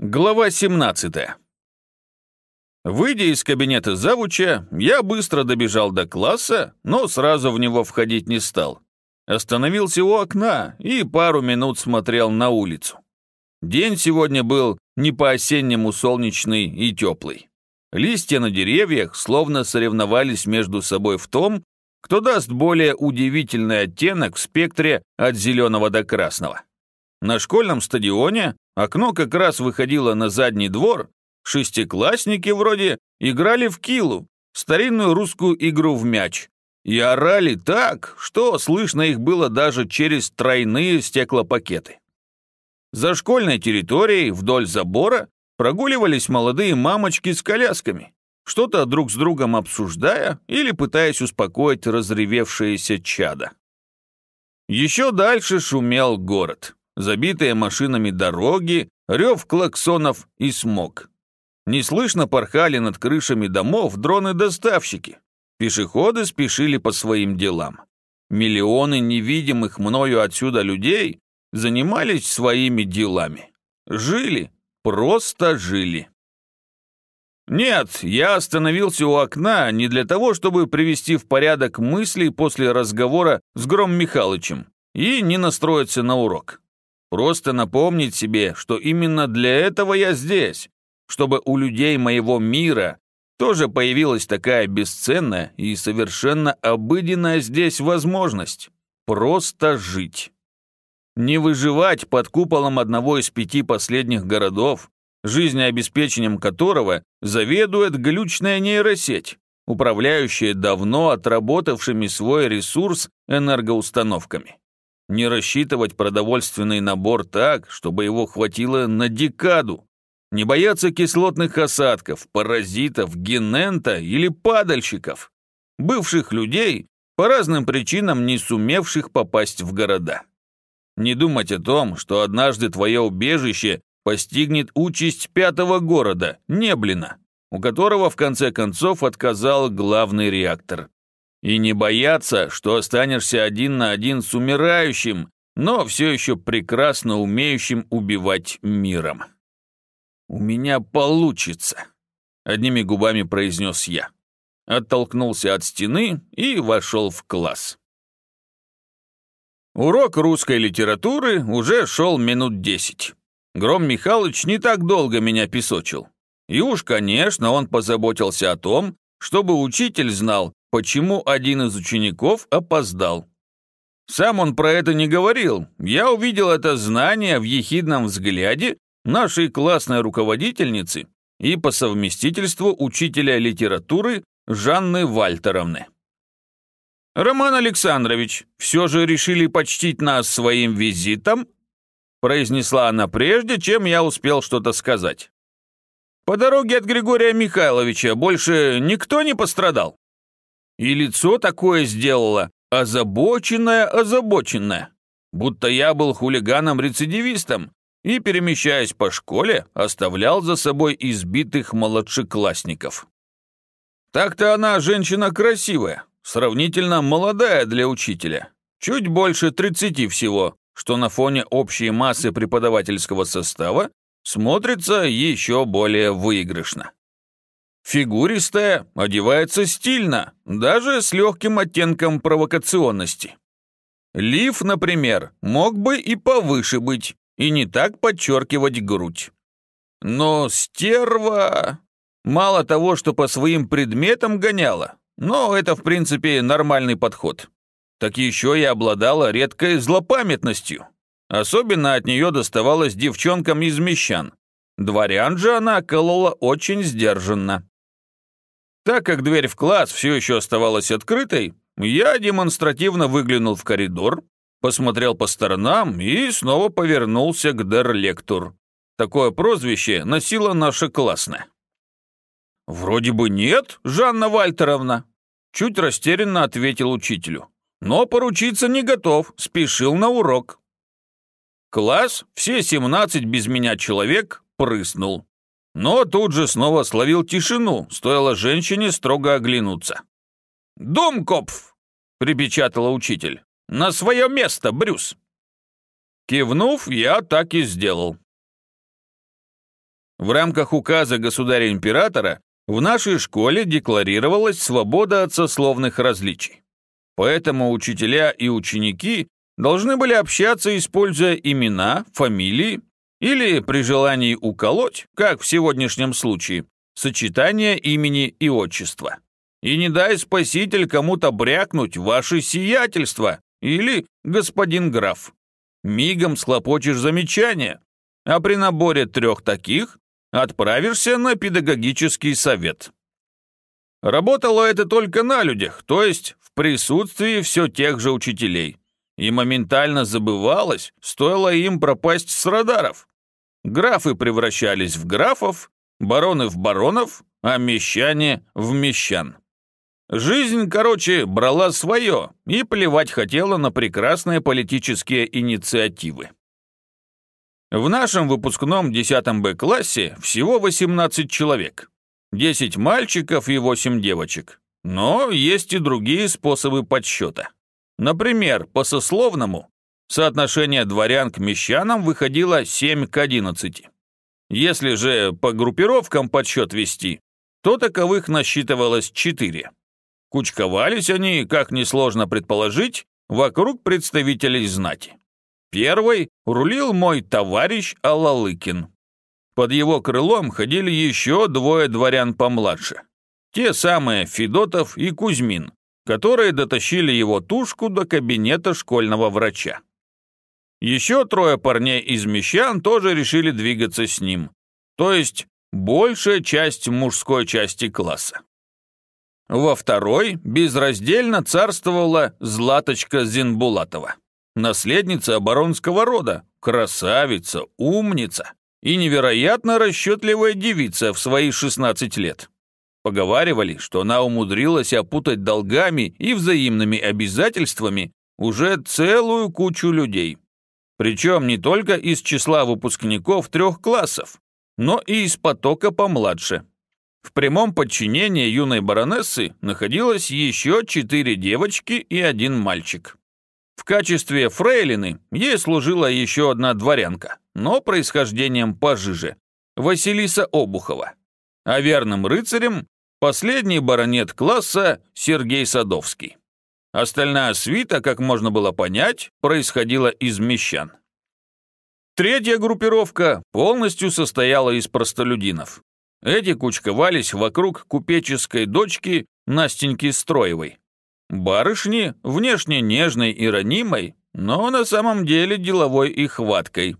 Глава 17. Выйдя из кабинета завуча, я быстро добежал до класса, но сразу в него входить не стал. Остановился у окна и пару минут смотрел на улицу. День сегодня был не по-осеннему солнечный и теплый. Листья на деревьях словно соревновались между собой в том, кто даст более удивительный оттенок в спектре от зеленого до красного. На школьном стадионе окно как раз выходило на задний двор, шестиклассники вроде играли в килу, старинную русскую игру в мяч, и орали так, что слышно их было даже через тройные стеклопакеты. За школьной территорией вдоль забора прогуливались молодые мамочки с колясками, что-то друг с другом обсуждая или пытаясь успокоить разревевшееся чадо. Еще дальше шумел город забитые машинами дороги, рев клаксонов и смог. Неслышно порхали над крышами домов дроны-доставщики. Пешеходы спешили по своим делам. Миллионы невидимых мною отсюда людей занимались своими делами. Жили, просто жили. Нет, я остановился у окна не для того, чтобы привести в порядок мысли после разговора с Гром Михайловичем и не настроиться на урок. Просто напомнить себе, что именно для этого я здесь, чтобы у людей моего мира тоже появилась такая бесценная и совершенно обыденная здесь возможность – просто жить. Не выживать под куполом одного из пяти последних городов, жизнеобеспечением которого заведует глючная нейросеть, управляющая давно отработавшими свой ресурс энергоустановками не рассчитывать продовольственный набор так, чтобы его хватило на декаду, не бояться кислотных осадков, паразитов, генента или падальщиков, бывших людей, по разным причинам не сумевших попасть в города. Не думать о том, что однажды твое убежище постигнет участь пятого города, Неблина, у которого в конце концов отказал главный реактор. И не бояться, что останешься один на один с умирающим, но все еще прекрасно умеющим убивать миром. «У меня получится», — одними губами произнес я. Оттолкнулся от стены и вошел в класс. Урок русской литературы уже шел минут десять. Гром Михайлович не так долго меня песочил. И уж, конечно, он позаботился о том, чтобы учитель знал, почему один из учеников опоздал. Сам он про это не говорил. Я увидел это знание в ехидном взгляде нашей классной руководительницы и по совместительству учителя литературы Жанны Вальтеровны. «Роман Александрович, все же решили почтить нас своим визитом?» произнесла она прежде, чем я успел что-то сказать. «По дороге от Григория Михайловича больше никто не пострадал?» И лицо такое сделала, озабоченное-озабоченное, будто я был хулиганом-рецидивистом и, перемещаясь по школе, оставлял за собой избитых младшеклассников. Так-то она женщина красивая, сравнительно молодая для учителя, чуть больше 30 всего, что на фоне общей массы преподавательского состава смотрится еще более выигрышно. Фигуристая, одевается стильно, даже с легким оттенком провокационности. Лиф, например, мог бы и повыше быть, и не так подчеркивать грудь. Но стерва... Мало того, что по своим предметам гоняла, но это, в принципе, нормальный подход. Так еще и обладала редкой злопамятностью. Особенно от нее доставалось девчонкам из мещан. Дворян же она колола очень сдержанно. Так как дверь в класс все еще оставалась открытой, я демонстративно выглянул в коридор, посмотрел по сторонам и снова повернулся к Дерлектур. Такое прозвище носила наша классная. «Вроде бы нет, Жанна Вальтеровна», — чуть растерянно ответил учителю. «Но поручиться не готов, спешил на урок». Класс, все семнадцать без меня человек, прыснул но тут же снова словил тишину, стоило женщине строго оглянуться. «Думкопф!» — припечатала учитель. «На свое место, Брюс!» Кивнув, я так и сделал. В рамках указа государя-императора в нашей школе декларировалась свобода от сословных различий. Поэтому учителя и ученики должны были общаться, используя имена, фамилии или, при желании уколоть, как в сегодняшнем случае, сочетание имени и отчества. И не дай спаситель кому-то брякнуть ваше сиятельство или господин граф. Мигом схлопочешь замечание, а при наборе трех таких отправишься на педагогический совет. Работало это только на людях, то есть в присутствии все тех же учителей. И моментально забывалось, стоило им пропасть с радаров. Графы превращались в графов, бароны в баронов, а мещане в мещан. Жизнь, короче, брала свое и плевать хотела на прекрасные политические инициативы. В нашем выпускном 10 Б-классе всего 18 человек. 10 мальчиков и 8 девочек. Но есть и другие способы подсчета. Например, по сословному соотношение дворян к мещанам выходило 7 к 11. Если же по группировкам подсчет вести, то таковых насчитывалось 4. Кучковались они, как несложно предположить, вокруг представителей знати. Первый рулил мой товарищ Алалыкин. Под его крылом ходили еще двое дворян помладше. Те самые Федотов и Кузьмин, которые дотащили его тушку до кабинета школьного врача. Еще трое парней из мещан тоже решили двигаться с ним, то есть большая часть мужской части класса. Во второй безраздельно царствовала Златочка Зинбулатова наследница оборонского рода, красавица, умница и невероятно расчетливая девица в свои 16 лет. Поговаривали, что она умудрилась опутать долгами и взаимными обязательствами уже целую кучу людей. Причем не только из числа выпускников трех классов, но и из потока помладше. В прямом подчинении юной баронессы находилось еще четыре девочки и один мальчик. В качестве фрейлины ей служила еще одна дворянка, но происхождением пожиже, Василиса Обухова. А верным рыцарем – последний баронет класса Сергей Садовский. Остальная свита, как можно было понять, происходила из мещан. Третья группировка полностью состояла из простолюдинов. Эти кучковались вокруг купеческой дочки Настеньки Строевой, Барышни, внешне нежной и ранимой, но на самом деле деловой и хваткой.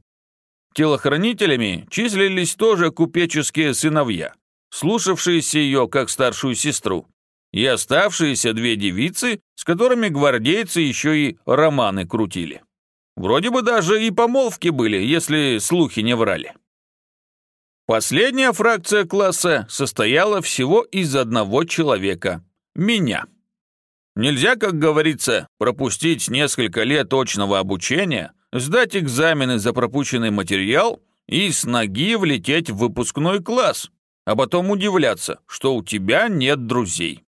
Телохранителями числились тоже купеческие сыновья, слушавшиеся ее как старшую сестру, и оставшиеся две девицы, с которыми гвардейцы еще и романы крутили. Вроде бы даже и помолвки были, если слухи не врали. Последняя фракция класса состояла всего из одного человека – меня. Нельзя, как говорится, пропустить несколько лет точного обучения, сдать экзамены за пропущенный материал и с ноги влететь в выпускной класс, а потом удивляться, что у тебя нет друзей.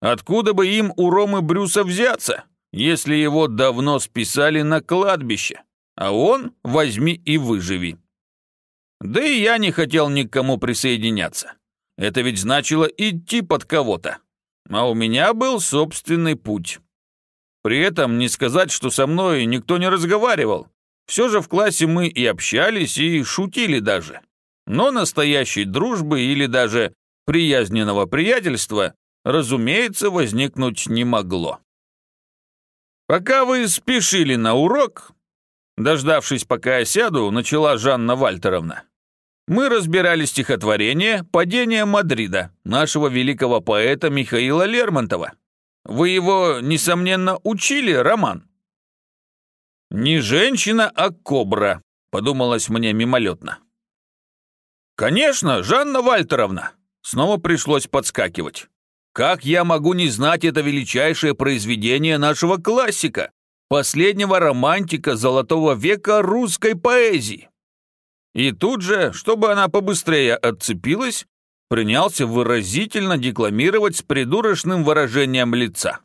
Откуда бы им у Ромы Брюса взяться, если его давно списали на кладбище, а он возьми и выживи. Да и я не хотел ни к кому присоединяться. Это ведь значило идти под кого-то а у меня был собственный путь. При этом не сказать, что со мной никто не разговаривал. Все же в классе мы и общались, и шутили даже. Но настоящей дружбы или даже приязненного приятельства, разумеется, возникнуть не могло. Пока вы спешили на урок, дождавшись, пока я сяду, начала Жанна Вальтеровна мы разбирали стихотворение «Падение Мадрида» нашего великого поэта Михаила Лермонтова. Вы его, несомненно, учили, Роман? «Не женщина, а кобра», — подумалось мне мимолетно. «Конечно, Жанна Вальтеровна!» Снова пришлось подскакивать. «Как я могу не знать это величайшее произведение нашего классика, последнего романтика золотого века русской поэзии?» И тут же, чтобы она побыстрее отцепилась, принялся выразительно декламировать с придурочным выражением лица.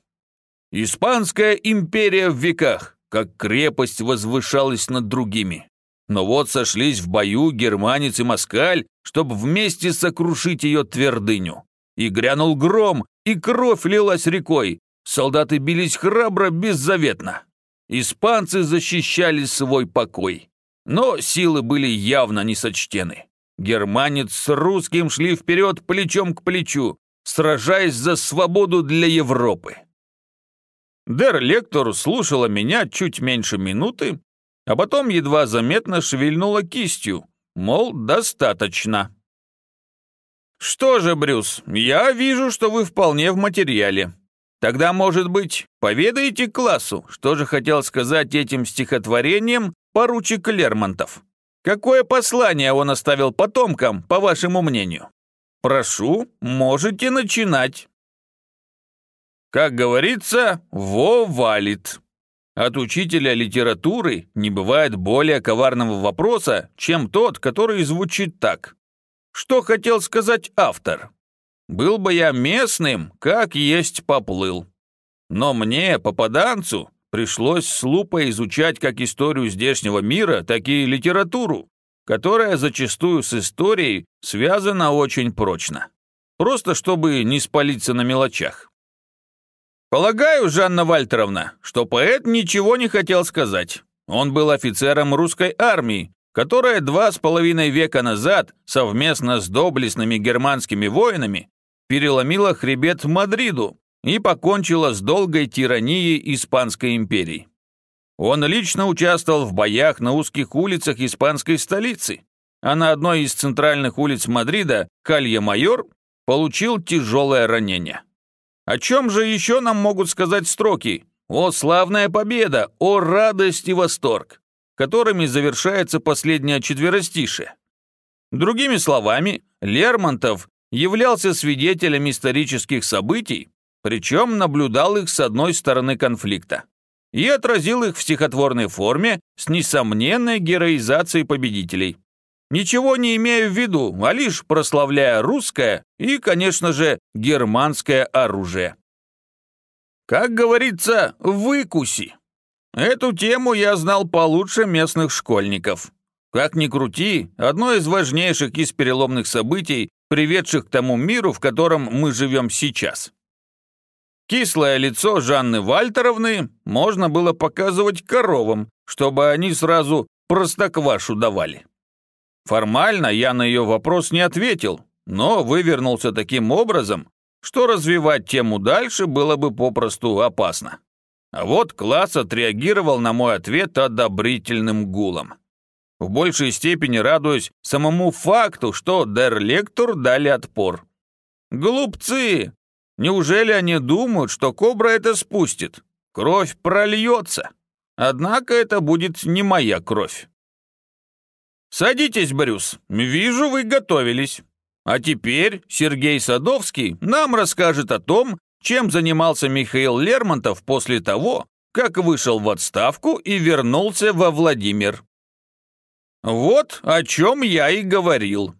«Испанская империя в веках, как крепость возвышалась над другими. Но вот сошлись в бою германец и москаль, чтобы вместе сокрушить ее твердыню. И грянул гром, и кровь лилась рекой. Солдаты бились храбро, беззаветно. Испанцы защищали свой покой. Но силы были явно несочтены. Германец с русским шли вперед плечом к плечу, сражаясь за свободу для Европы. Дер Лектор слушала меня чуть меньше минуты, а потом едва заметно шевельнула кистью, мол, достаточно. «Что же, Брюс, я вижу, что вы вполне в материале. Тогда, может быть, поведаете классу, что же хотел сказать этим стихотворением поручик Лермонтов? Какое послание он оставил потомкам, по вашему мнению? Прошу, можете начинать». Как говорится, во валит. От учителя литературы не бывает более коварного вопроса, чем тот, который звучит так. Что хотел сказать автор? Был бы я местным, как есть поплыл. Но мне, попаданцу, пришлось с лупой изучать как историю здешнего мира, так и литературу, которая зачастую с историей связана очень прочно. Просто чтобы не спалиться на мелочах. Полагаю, Жанна Вальтеровна, что поэт ничего не хотел сказать. Он был офицером русской армии, которая два с половиной века назад совместно с доблестными германскими воинами переломила хребет Мадриду и покончила с долгой тиранией Испанской империи. Он лично участвовал в боях на узких улицах испанской столицы, а на одной из центральных улиц Мадрида, Калья-Майор, получил тяжелое ранение. О чем же еще нам могут сказать строки? О, славная победа! О, радость и восторг! Которыми завершается последняя четверостишее. Другими словами, Лермонтов являлся свидетелем исторических событий, причем наблюдал их с одной стороны конфликта и отразил их в стихотворной форме с несомненной героизацией победителей. Ничего не имею в виду, а лишь прославляя русское и, конечно же, германское оружие. Как говорится, выкуси. Эту тему я знал получше местных школьников. Как ни крути, одно из важнейших из переломных событий, приведших к тому миру, в котором мы живем сейчас. Кислое лицо Жанны Вальтеровны можно было показывать коровам, чтобы они сразу простоквашу давали. Формально я на ее вопрос не ответил, но вывернулся таким образом, что развивать тему дальше было бы попросту опасно. А вот класс отреагировал на мой ответ одобрительным гулом. В большей степени радуясь самому факту, что дер лектор дали отпор. Глупцы! Неужели они думают, что кобра это спустит? Кровь прольется. Однако это будет не моя кровь. «Садитесь, Брюс. Вижу, вы готовились. А теперь Сергей Садовский нам расскажет о том, чем занимался Михаил Лермонтов после того, как вышел в отставку и вернулся во Владимир. Вот о чем я и говорил.